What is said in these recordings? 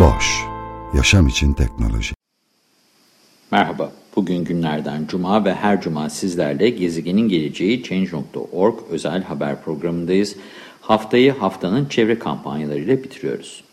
Boş, yaşam için teknoloji. Merhaba, bugün günlerden cuma ve her cuma sizlerle gezegenin geleceği Change.org özel haber programındayız. Haftayı haftanın çevre kampanyalarıyla bitiriyoruz.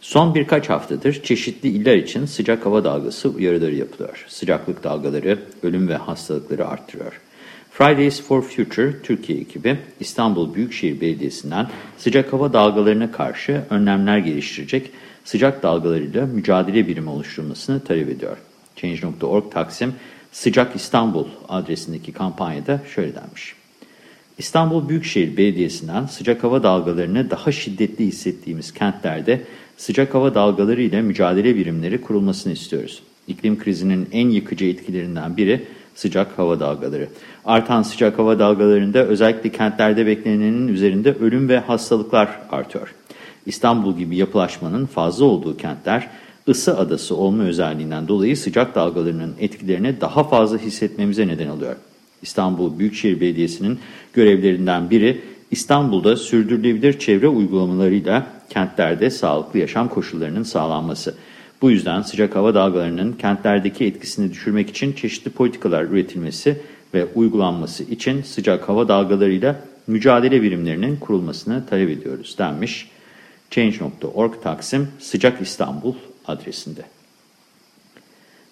Son birkaç haftadır çeşitli iller için sıcak hava dalgası uyarıları yapılıyor. Sıcaklık dalgaları ölüm ve hastalıkları arttırıyor. Fridays for Future Türkiye ekibi İstanbul Büyükşehir Belediyesi'nden sıcak hava dalgalarına karşı önlemler geliştirecek sıcak dalgalarıyla mücadele birimi oluşturulmasını talep ediyor. Change.org Taksim Sıcak İstanbul adresindeki kampanyada şöyle denmiş. İstanbul Büyükşehir Belediyesi'nden sıcak hava dalgalarını daha şiddetli hissettiğimiz kentlerde sıcak hava dalgaları ile mücadele birimleri kurulmasını istiyoruz. İklim krizinin en yıkıcı etkilerinden biri sıcak hava dalgaları. Artan sıcak hava dalgalarında özellikle kentlerde beklenenin üzerinde ölüm ve hastalıklar artıyor. İstanbul gibi yapılaşmanın fazla olduğu kentler ısı adası olma özelliğinden dolayı sıcak dalgalarının etkilerini daha fazla hissetmemize neden oluyor. İstanbul Büyükşehir Belediyesi'nin görevlerinden biri İstanbul'da sürdürülebilir çevre uygulamalarıyla kentlerde sağlıklı yaşam koşullarının sağlanması. Bu yüzden sıcak hava dalgalarının kentlerdeki etkisini düşürmek için çeşitli politikalar üretilmesi ve uygulanması için sıcak hava dalgalarıyla mücadele birimlerinin kurulmasını talep ediyoruz denmiş. Change.org Taksim Sıcak İstanbul adresinde.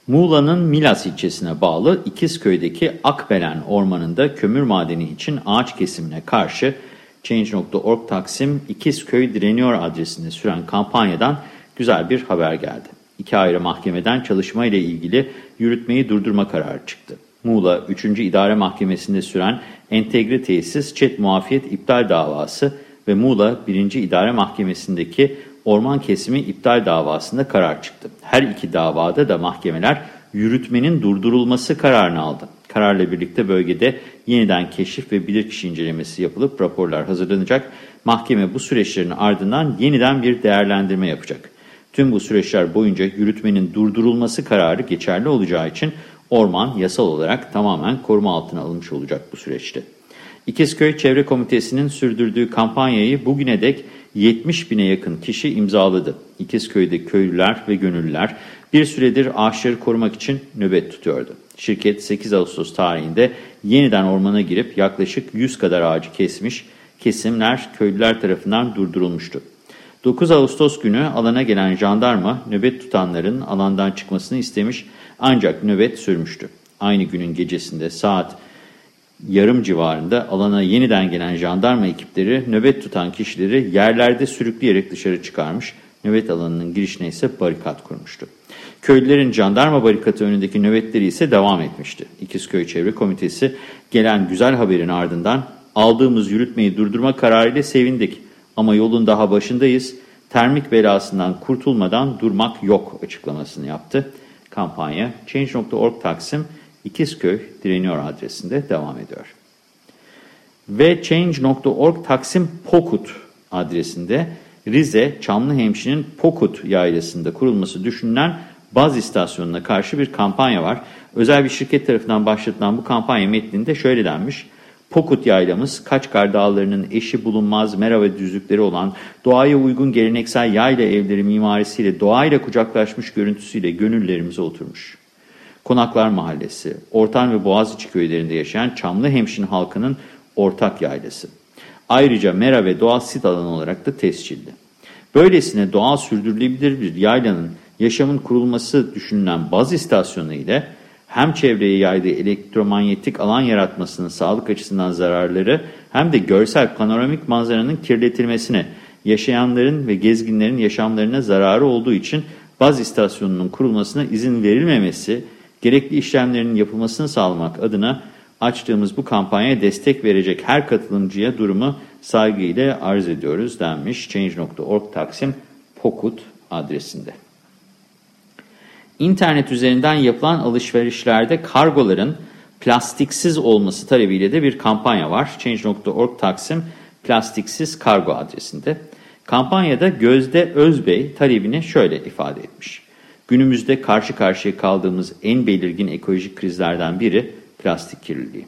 Muğla'nın Milas ilçesine bağlı İkizköy'deki Akbelen Ormanı'nda kömür madeni için ağaç kesimine karşı Change.org Taksim İkizköy direniyor adresinde süren kampanyadan güzel bir haber geldi. İki ayrı mahkemeden çalışma ile ilgili yürütmeyi durdurma kararı çıktı. Muğla 3. İdare Mahkemesi'nde süren entegre tesis çet muafiyet iptal davası ve Muğla 1. İdare Mahkemesi'ndeki orman kesimi iptal davasında karar çıktı. Her iki davada da mahkemeler yürütmenin durdurulması kararını aldı. Kararla birlikte bölgede yeniden keşif ve bilirkişi incelemesi yapılıp raporlar hazırlanacak. Mahkeme bu süreçlerin ardından yeniden bir değerlendirme yapacak. Tüm bu süreçler boyunca yürütmenin durdurulması kararı geçerli olacağı için orman yasal olarak tamamen koruma altına alınmış olacak bu süreçte. İkizköy Çevre Komitesi'nin sürdürdüğü kampanyayı bugüne dek 70 bine yakın kişi imzaladı. İkizköy'de köylüler ve gönüllüler bir süredir ağaçları korumak için nöbet tutuyordu. Şirket 8 Ağustos tarihinde yeniden ormana girip yaklaşık 100 kadar ağacı kesmiş, kesimler köylüler tarafından durdurulmuştu. 9 Ağustos günü alana gelen jandarma nöbet tutanların alandan çıkmasını istemiş ancak nöbet sürmüştü. Aynı günün gecesinde saat yarım civarında alana yeniden gelen jandarma ekipleri nöbet tutan kişileri yerlerde sürükleyerek dışarı çıkarmış, nöbet alanının girişine ise barikat kurmuştu. Köylülerin jandarma barikatı önündeki nöbetleri ise devam etmişti. İkizköy Çevre Komitesi gelen güzel haberin ardından aldığımız yürütmeyi durdurma kararıyla sevindik. Ama yolun daha başındayız. Termik belasından kurtulmadan durmak yok açıklamasını yaptı. Kampanya Change.org Taksim İkizköy direniyor adresinde devam ediyor. Ve Change.org Taksim Pokut adresinde Rize Çamlıhemşin'in Pokut yaylasında kurulması düşünülen baz istasyonuna karşı bir kampanya var. Özel bir şirket tarafından başlatılan bu kampanya metninde şöyle denmiş. Pokut yaylamız Kaçkar Dağları'nın eşi bulunmaz mera ve düzlükleri olan doğaya uygun geleneksel yayla evleri mimarisiyle doğayla kucaklaşmış görüntüsüyle gönüllerimize oturmuş. Konaklar Mahallesi, Ortan ve Boğaziçi köylerinde yaşayan Çamlıhemşin halkının ortak yaylası. Ayrıca mera ve doğal sit alanı olarak da tescilli. Böylesine doğal sürdürülebilir bir yaylanın yaşamın kurulması düşünülen baz istasyonu ile hem çevreye yaydığı elektromanyetik alan yaratmasının sağlık açısından zararları hem de görsel panoramik manzaranın kirletilmesine, yaşayanların ve gezginlerin yaşamlarına zararı olduğu için baz istasyonunun kurulmasına izin verilmemesi, gerekli işlemlerin yapılmasını sağlamak adına açtığımız bu kampanyaya destek verecek her katılımcıya durumu saygıyla arz ediyoruz denmiş Change.org Taksim Pokut adresinde. İnternet üzerinden yapılan alışverişlerde kargoların plastiksiz olması talebiyle de bir kampanya var. Change.org Taksim plastiksiz kargo adresinde. Kampanyada Gözde Özbey talebini şöyle ifade etmiş. Günümüzde karşı karşıya kaldığımız en belirgin ekolojik krizlerden biri plastik kirliliği.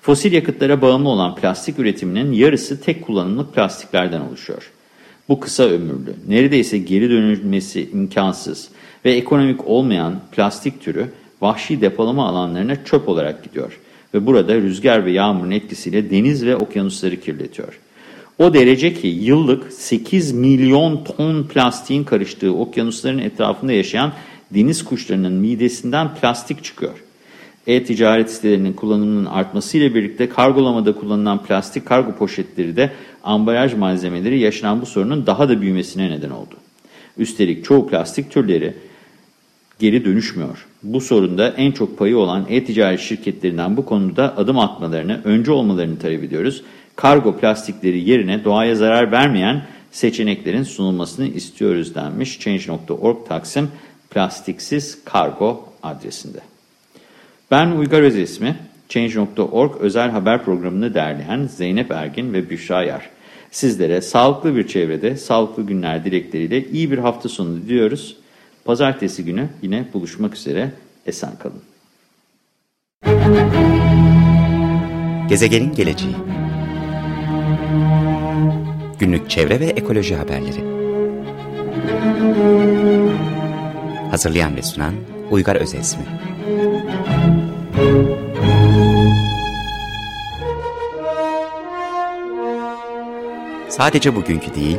Fosil yakıtlara bağımlı olan plastik üretiminin yarısı tek kullanımlık plastiklerden oluşuyor. Bu kısa ömürlü, neredeyse geri dönülmesi imkansız ve ekonomik olmayan plastik türü vahşi depolama alanlarına çöp olarak gidiyor ve burada rüzgar ve yağmurun etkisiyle deniz ve okyanusları kirletiyor. O derece ki yıllık 8 milyon ton plastiğin karıştığı okyanusların etrafında yaşayan deniz kuşlarının midesinden plastik çıkıyor. E-ticaret sitelerinin kullanımının artmasıyla birlikte kargolamada kullanılan plastik kargo poşetleri de ambalaj malzemeleri yaşanan bu sorunun daha da büyümesine neden oldu. Üstelik çoğu plastik türleri geri dönüşmüyor. Bu sorunda en çok payı olan e-ticaret şirketlerinden bu konuda adım atmalarını, önce olmalarını talep ediyoruz. Kargo plastikleri yerine doğaya zarar vermeyen seçeneklerin sunulmasını istiyoruz denmiş Change.org Taksim plastiksiz kargo adresinde. Ben Uygar Özesmi, Change.org özel haber programını derleyen Zeynep Ergin ve Büşra Yar. Sizlere sağlıklı bir çevrede, sağlıklı günler dilekleriyle iyi bir hafta sonu diliyoruz. Pazartesi günü yine buluşmak üzere. Esen kalın. Gezegenin geleceği Günlük çevre ve ekoloji haberleri Hazırlayan ve sunan Uygar Özesmi Sadece bugünkü değil,